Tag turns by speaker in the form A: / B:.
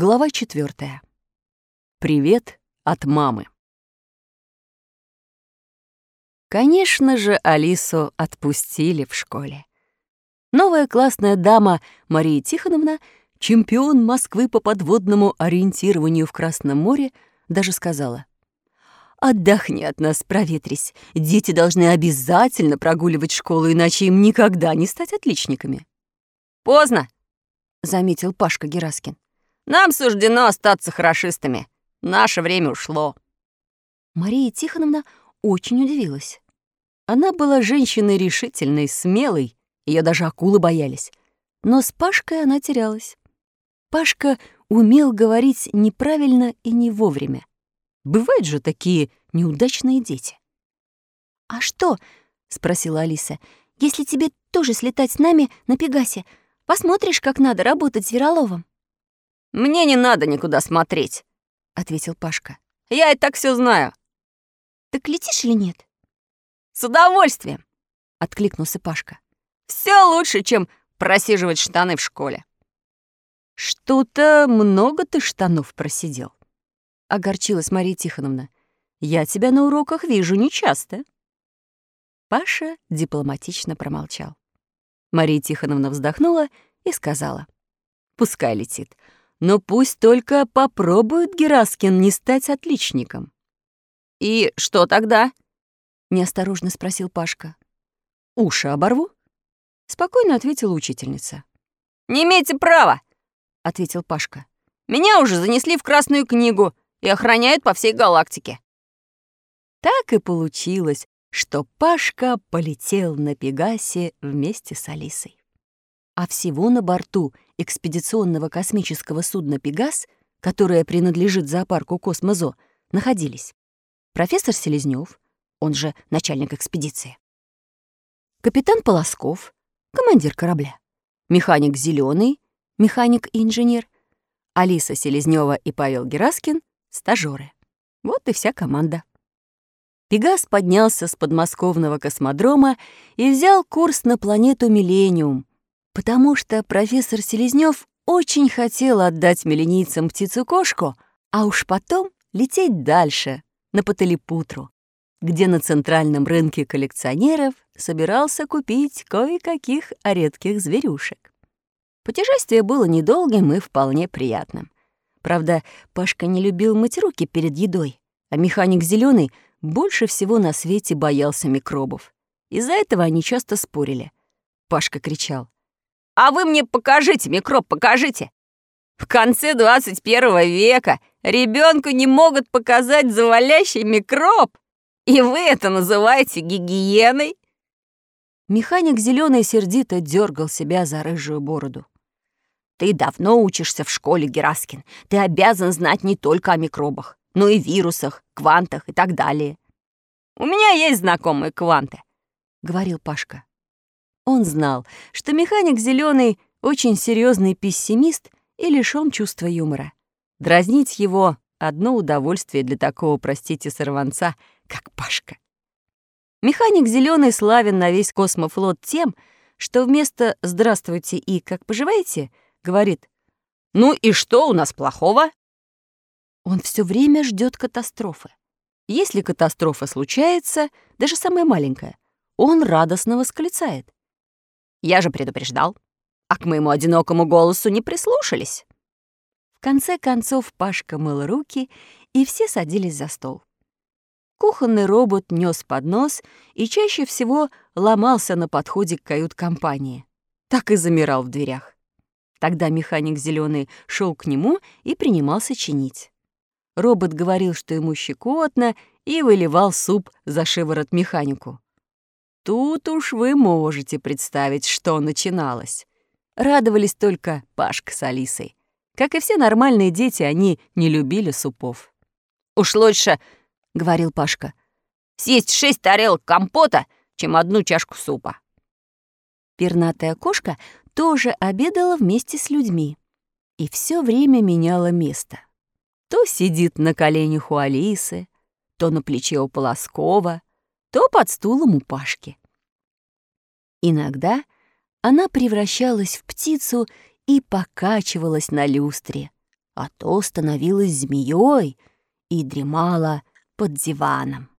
A: Глава четвертая. Привет от мамы. Конечно же, Алису отпустили в школе. Новая классная дама Мария Тихоновна, чемпион Москвы по подводному ориентированию в Красном море, даже сказала, «Отдохни от нас, проветрись. Дети должны обязательно прогуливать школу, иначе им никогда не стать отличниками».
B: «Поздно», —
A: заметил Пашка Гераскин.
B: «Нам суждено остаться хорошистами. Наше время ушло».
A: Мария Тихоновна очень удивилась. Она была женщиной решительной, смелой, ее даже акулы боялись. Но с Пашкой она терялась. Пашка умел говорить неправильно и не вовремя. Бывают же такие неудачные дети.
C: «А что?» — спросила Алиса. «Если тебе тоже слетать с нами на Пегасе, посмотришь, как надо работать с Вероловым?»
B: «Мне не надо никуда смотреть», — ответил Пашка. «Я и так все знаю».
C: «Так летишь или нет?»
B: «С удовольствием!» — откликнулся Пашка. Все лучше, чем просиживать штаны в школе».
A: «Что-то много ты штанов просидел», — огорчилась Мария Тихоновна. «Я тебя на уроках вижу нечасто». Паша дипломатично промолчал. Мария Тихоновна вздохнула и сказала. «Пускай летит, но пусть только попробует Гераскин не стать отличником».
B: «И что тогда?»
A: — неосторожно спросил Пашка. «Уши оборву?» — спокойно ответила учительница.
B: «Не имеете права!» — ответил Пашка. «Меня уже занесли в Красную книгу и охраняют по всей галактике».
A: Так и получилось, что Пашка полетел на Пегасе вместе с Алисой. А всего на борту экспедиционного космического судна «Пегас», которое принадлежит зоопарку «Космозо», находились профессор Селезнёв, он же начальник экспедиции. Капитан Полосков, командир корабля. Механик Зеленый, механик и инженер. Алиса Селезнева и Павел Гераскин — стажеры. Вот и вся команда. Пегас поднялся с подмосковного космодрома и взял курс на планету Миллениум, потому что профессор Селезнев очень хотел отдать миллениийцам птицу-кошку, а уж потом лететь дальше, на Паталипутру, где на центральном рынке коллекционеров собирался купить кое-каких редких зверюшек. Путешествие было недолгим и вполне приятным. Правда, Пашка не любил мыть руки перед едой, а механик зеленый больше всего на свете боялся микробов. Из-за этого они часто спорили. Пашка кричал.
B: «А вы мне покажите, микроб, покажите! В конце 21 века ребенку не могут показать завалящий микроб, и вы это называете гигиеной?»
A: Механик зеленый сердито дергал себя за рыжую бороду.
B: «Ты давно учишься в школе, Гераскин. Ты обязан знать не только о микробах, но и вирусах, квантах и так далее. У меня есть знакомые кванты», — говорил Пашка.
A: Он знал, что механик зеленый очень серьезный пессимист и лишён чувства юмора. Дразнить его — одно удовольствие для такого, простите, сорванца, как Пашка. Механик зеленый славен на весь космофлот тем, что вместо «здравствуйте» и «как поживаете» говорит
B: «Ну и что у нас плохого?»
A: Он все время ждет катастрофы. Если катастрофа случается, даже самая маленькая, он радостно восклицает.
B: «Я же предупреждал, а к моему одинокому голосу не прислушались».
A: В конце концов Пашка мыл руки, и все садились за стол. Кухонный робот нес поднос и чаще всего ломался на подходе к кают-компании. Так и замирал в дверях. Тогда механик зеленый шел к нему и принимался чинить. Робот говорил, что ему щекотно, и выливал суп за шиворот механику. Тут уж вы можете представить, что начиналось. Радовались только Пашка с Алисой. Как и все нормальные дети, они не любили супов.
B: «Уж лучше — говорил Пашка. «Съесть шесть тарелок компота, чем одну чашку супа».
A: Пернатая кошка тоже обедала вместе с людьми и все время меняла место. То сидит на коленях у Алисы, то на плече у Полоскова, то под стулом у Пашки. Иногда она превращалась в птицу и покачивалась на люстре, а то становилась змеей и дремала под диваном.